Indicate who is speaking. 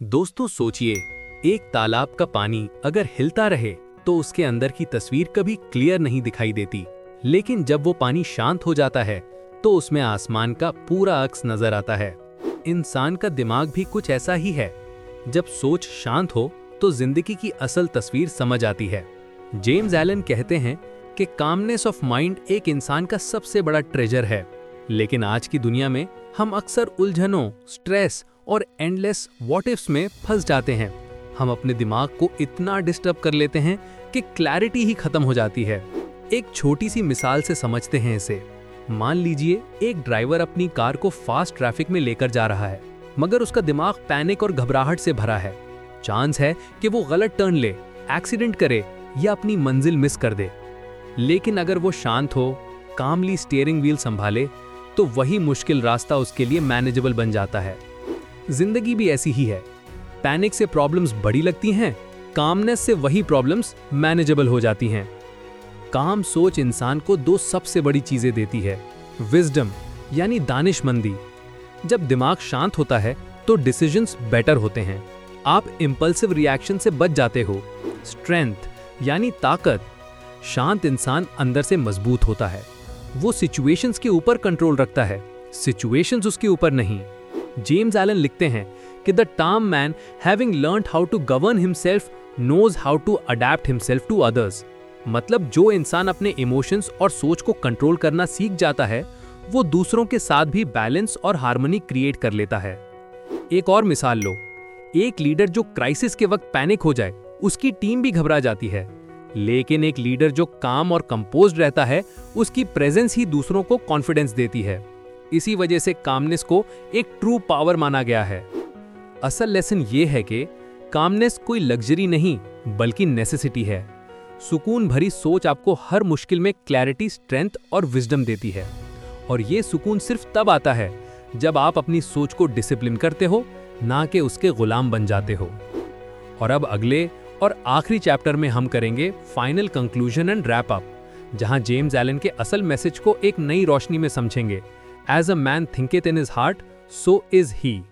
Speaker 1: दोस्तों सोचिए, एक तालाब का पानी अगर हिलता रहे तो उसके अंदर की तस्वीर कभी क्लियर नहीं दिखाई देती। लेकिन जब वो पानी शांत हो जाता है तो उसमें आसमान का पूरा अक्स नज़र आता है। इंसान का दिमाग भी कुछ ऐसा ही है। जब सोच शांत हो तो ज़िंदगी की असल तस्वीर समझ आती है। जेम्स एलन कहते हैं कि कामनेस ऑफ़ माइंड एक इंसान का सबसे बड़ा ट्रेजर है। लेकिन आज की दुनिया में हम अक्सर उलझनों स्ट्रेस और एंडलेस वॉट इफ्स में फंस जाते हैं। हम अपने दिमाग को इतना डिस्टर्ब कर लेते हैं कि क्लैरिटी ही खत्म हो जाती है। एक छोटी सी मिसाल से समझते हैं इसे। मान लीजिए, एक ड्राइवर अपनी कार को फास्ट ट्रैफ़िक में लेकर जा रहा है, मगर उसका दिमाग पैनिक और घबराहट से भरा है। चांस है कि वो गलत टर्न ले एक्सीडेंट करे या अपनी मंजिल मिस कर दे। लेकिन अगर वो शांत हो कामली स्टीयरिंग व्हील संभाले तो वही मुश्किल रास्ता उसके लिए मैनेजेबल बन जाता है। ज़िंदगी भी ऐसी ही है। पैनिक से प्रॉब्लम्स बड़ी लगती हैं, कामनेस से वही प्रॉब्लम्स मैनेजेबल हो जाती हैं। काम सोच इंसान को दो सबसे बड़ी चीज़ें देती है, विजडम, यानी दानिशमंदी। जब दिमाग शांत होता है तो डिसीजंस बेटर होते हैं। आप इम्पल्सिव रिएक्शन से बच जाते हो। स्ट्रेंथ, यानी ताकत। शांत इंसान अंदर से मज़बूत होता है। वो सिचुएशंस के ऊपर कंट्रोल रखता है, सिचुएशंस उसके ऊपर नहीं। जेम्स एलन लिखते हैं कि the calm man having learn how to govern himself knows how to adapt himself to others मतलब जो इंसान अपने इमोशंस और सोच को कंट्रोल करना सीख जाता है, वो दूसरों के साथ भी बैलेंस और हार्मनी क्रिएट कर लेता है। एक और मिसाल लो। एक लीडर जो क्राइसिस के वक्त पैनिक हो जाए, उसकी टीम भी घबरा जाती है। लेकिन एक लीडर जो काम और कंपोज रहता है, उसकी प्रेजेंस ही दूसरों को कॉन्फिडेंस देती है। इसी वजह से कामनेस को एक ट्रू पावर माना गया है। असल लेसन ये है कि कामनेस कोई लग्जरी नहीं, बल्कि नेसेसिटी है। सुकून भरी सोच आपको हर मुश्किल में क्लैरिटी स्ट्रेंथ और विजडम देती है। और ये सुकून सिर्फ़ तब आता है जब आप अपनी सोच को डिसिप्लिन करते हो, ना कि उसके गुलाम बन जाते हो। और अब अगले और आखिरी चैप्टर में हम करेंगे final conclusion and wrap up जहाँ जेम्स एलन के असल मैसेज को एक नई रोशनी में समझेंगे। As a man thinketh in his heart, so is he.